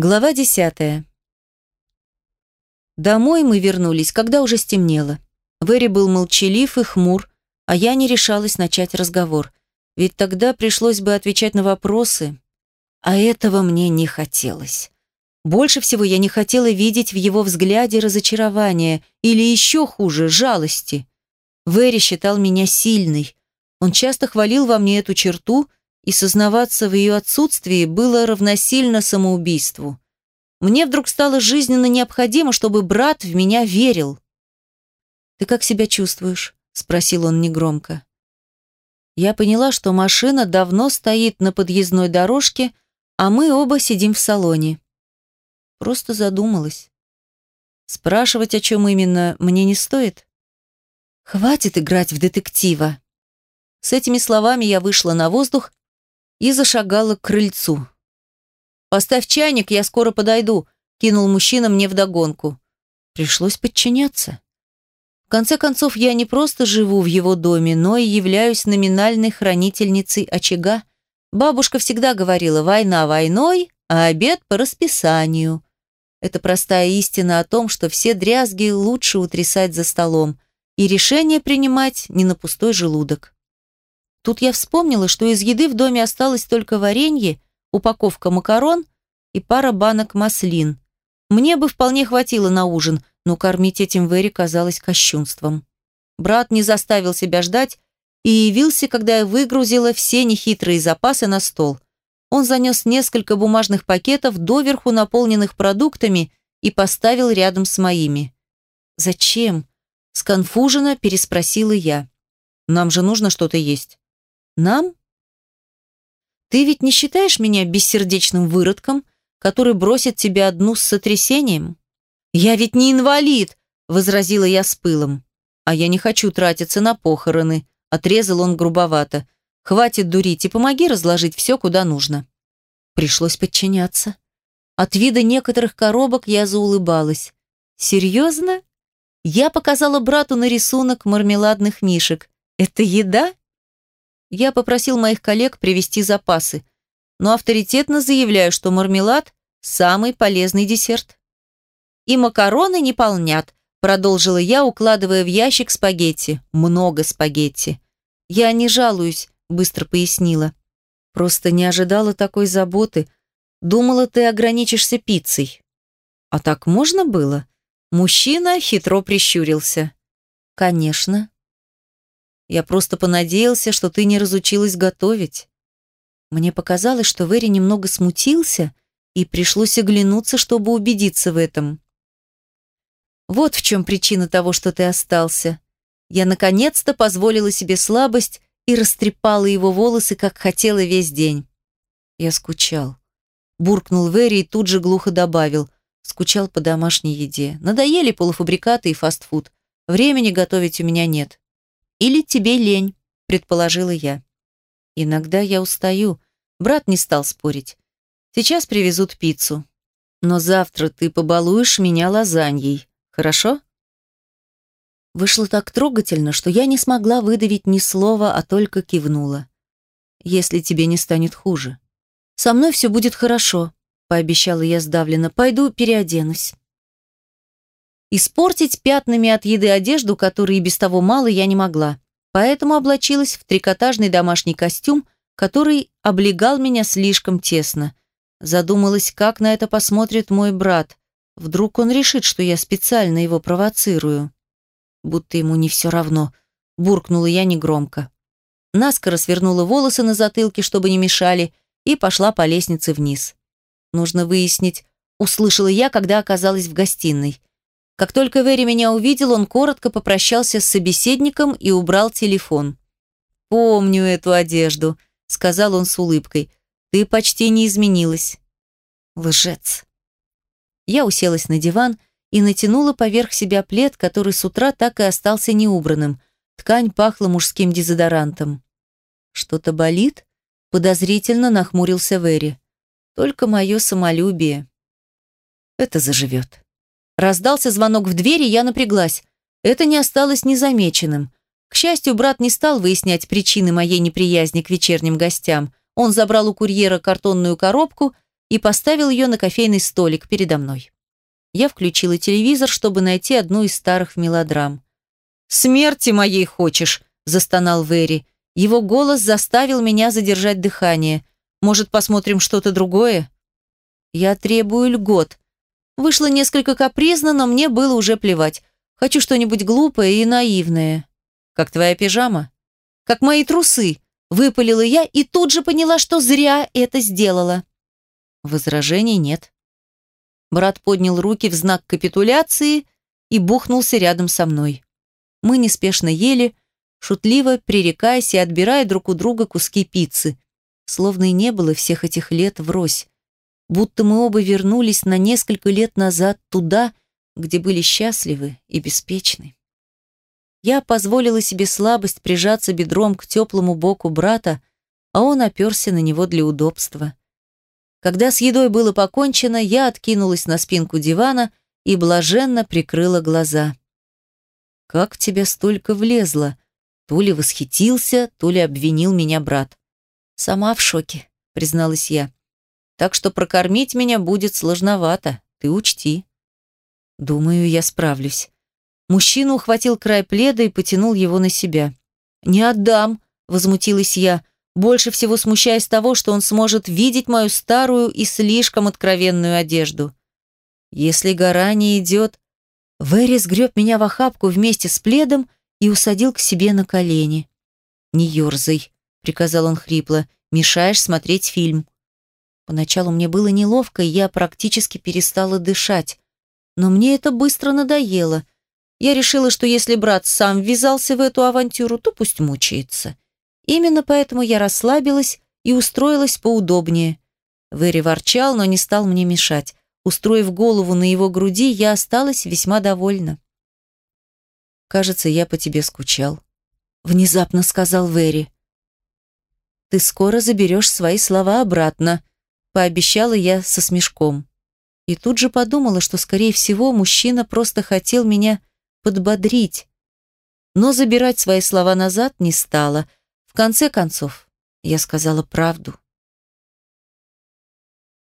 Глава десятая. Домой мы вернулись, когда уже стемнело. Вэри был молчалив и хмур, а я не решалась начать разговор, ведь тогда пришлось бы отвечать на вопросы, а этого мне не хотелось. Больше всего я не хотела видеть в его взгляде разочарование или еще хуже, жалости. Вэри считал меня сильной. Он часто хвалил во мне эту черту – и сознаваться в ее отсутствии было равносильно самоубийству. Мне вдруг стало жизненно необходимо, чтобы брат в меня верил. «Ты как себя чувствуешь?» – спросил он негромко. Я поняла, что машина давно стоит на подъездной дорожке, а мы оба сидим в салоне. Просто задумалась. Спрашивать, о чем именно, мне не стоит. Хватит играть в детектива. С этими словами я вышла на воздух и зашагала к крыльцу. «Поставь чайник, я скоро подойду», – кинул мужчина мне вдогонку. Пришлось подчиняться. В конце концов, я не просто живу в его доме, но и являюсь номинальной хранительницей очага. Бабушка всегда говорила «война войной, а обед по расписанию». Это простая истина о том, что все дрязги лучше утрясать за столом и решение принимать не на пустой желудок. Тут я вспомнила, что из еды в доме осталось только варенье, упаковка макарон и пара банок маслин. Мне бы вполне хватило на ужин, но кормить этим Вэри казалось кощунством. Брат не заставил себя ждать и явился, когда я выгрузила все нехитрые запасы на стол. Он занес несколько бумажных пакетов, доверху наполненных продуктами, и поставил рядом с моими. «Зачем?» – сконфуженно переспросила я. «Нам же нужно что-то есть». Нам? Ты ведь не считаешь меня бессердечным выродком, который бросит тебя одну с сотрясением? Я ведь не инвалид, возразила я с пылом. А я не хочу тратиться на похороны, отрезал он грубовато. Хватит дурить и помоги разложить все, куда нужно. Пришлось подчиняться. От вида некоторых коробок я заулыбалась. Серьезно? Я показала брату на рисунок мармеладных мишек. Это еда? Я попросил моих коллег привезти запасы, но авторитетно заявляю, что мармелад – самый полезный десерт. И макароны не полнят, продолжила я, укладывая в ящик спагетти. Много спагетти. Я не жалуюсь, быстро пояснила. Просто не ожидала такой заботы. Думала, ты ограничишься пиццей. А так можно было? Мужчина хитро прищурился. Конечно. Я просто понадеялся, что ты не разучилась готовить. Мне показалось, что Вэри немного смутился, и пришлось оглянуться, чтобы убедиться в этом. Вот в чем причина того, что ты остался. Я наконец-то позволила себе слабость и растрепала его волосы, как хотела весь день. Я скучал. Буркнул Вэри и тут же глухо добавил. Скучал по домашней еде. Надоели полуфабрикаты и фастфуд. Времени готовить у меня нет. Или тебе лень, предположила я. Иногда я устаю. Брат не стал спорить. Сейчас привезут пиццу. Но завтра ты побалуешь меня лазаньей. Хорошо? Вышло так трогательно, что я не смогла выдавить ни слова, а только кивнула. Если тебе не станет хуже. Со мной все будет хорошо, пообещала я сдавленно. Пойду переоденусь. Испортить пятнами от еды одежду, которой и без того мало, я не могла. Поэтому облачилась в трикотажный домашний костюм, который облегал меня слишком тесно. Задумалась, как на это посмотрит мой брат. Вдруг он решит, что я специально его провоцирую. Будто ему не все равно. Буркнула я негромко. Наскоро свернула волосы на затылке, чтобы не мешали, и пошла по лестнице вниз. Нужно выяснить, услышала я, когда оказалась в гостиной. Как только Вэри меня увидел, он коротко попрощался с собеседником и убрал телефон. «Помню эту одежду», — сказал он с улыбкой. «Ты почти не изменилась». Лжец. Я уселась на диван и натянула поверх себя плед, который с утра так и остался неубранным. Ткань пахла мужским дезодорантом. «Что-то болит?» — подозрительно нахмурился Вэри. «Только мое самолюбие». «Это заживет». Раздался звонок в двери, я напряглась. Это не осталось незамеченным. К счастью, брат не стал выяснять причины моей неприязни к вечерним гостям. Он забрал у курьера картонную коробку и поставил ее на кофейный столик передо мной. Я включила телевизор, чтобы найти одну из старых мелодрам. «Смерти моей хочешь!» – застонал Вэри. Его голос заставил меня задержать дыхание. «Может, посмотрим что-то другое?» «Я требую льгот». Вышло несколько капризно, но мне было уже плевать. Хочу что-нибудь глупое и наивное. Как твоя пижама? Как мои трусы. Выпалила я и тут же поняла, что зря это сделала. Возражений нет. Брат поднял руки в знак капитуляции и бухнулся рядом со мной. Мы неспешно ели, шутливо пререкаясь и отбирая друг у друга куски пиццы, словно и не было всех этих лет врозь. Будто мы оба вернулись на несколько лет назад туда, где были счастливы и беспечны. Я позволила себе слабость прижаться бедром к теплому боку брата, а он оперся на него для удобства. Когда с едой было покончено, я откинулась на спинку дивана и блаженно прикрыла глаза. «Как тебя столько влезло?» То ли восхитился, то ли обвинил меня брат. «Сама в шоке», — призналась я. «Так что прокормить меня будет сложновато, ты учти». «Думаю, я справлюсь». Мужчина ухватил край пледа и потянул его на себя. «Не отдам», — возмутилась я, больше всего смущаясь того, что он сможет видеть мою старую и слишком откровенную одежду. «Если гора не идет...» Вэри сгреб меня в охапку вместе с пледом и усадил к себе на колени. «Не ерзай», — приказал он хрипло, — «мешаешь смотреть фильм». Поначалу мне было неловко, и я практически перестала дышать. Но мне это быстро надоело — я решила, что если брат сам ввязался в эту авантюру, то пусть мучается. Именно поэтому я расслабилась и устроилась поудобнее. Вэри ворчал, но не стал мне мешать. Устроив голову на его груди, я осталась весьма довольна. «Кажется, я по тебе скучал», — внезапно сказал Вэри. «Ты скоро заберешь свои слова обратно», — пообещала я со смешком. И тут же подумала, что, скорее всего, мужчина просто хотел меня подбодрить. Но забирать свои слова назад не стала. В конце концов, я сказала правду.